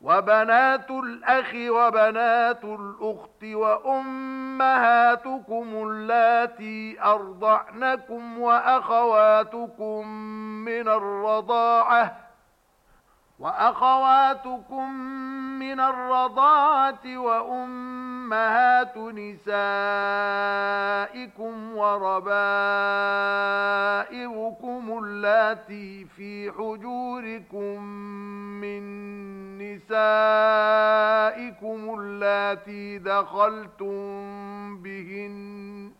وبنات الأخ وبنات الأخت وأمهاتكم التي أرضعنكم وأخواتكم من الرضاعة وأخواتكم من الرضاعة وأمهات نسائكم وربائبكم التي في حجوركم من نِسَائِكُمُ اللَّاتِي دَخَلْتُمْ بِهِنَّ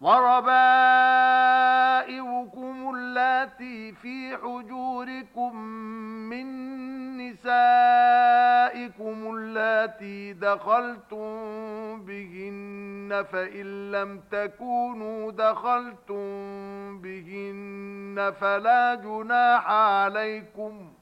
وَرَبَائِبُكُمُ اللَّاتِي فِي حُجُورِكُمْ مِنْ نِسَائِكُمُ اللَّاتِي دَخَلْتُمْ بِهِنَّ فَإِنْ لَمْ تَكُونُوا دَخَلْتُمْ بِهِنَّ فَلَا جُنَاحَ عَلَيْكُمْ ۗ